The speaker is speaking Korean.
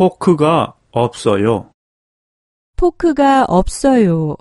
포크가 없어요. 포크가 없어요.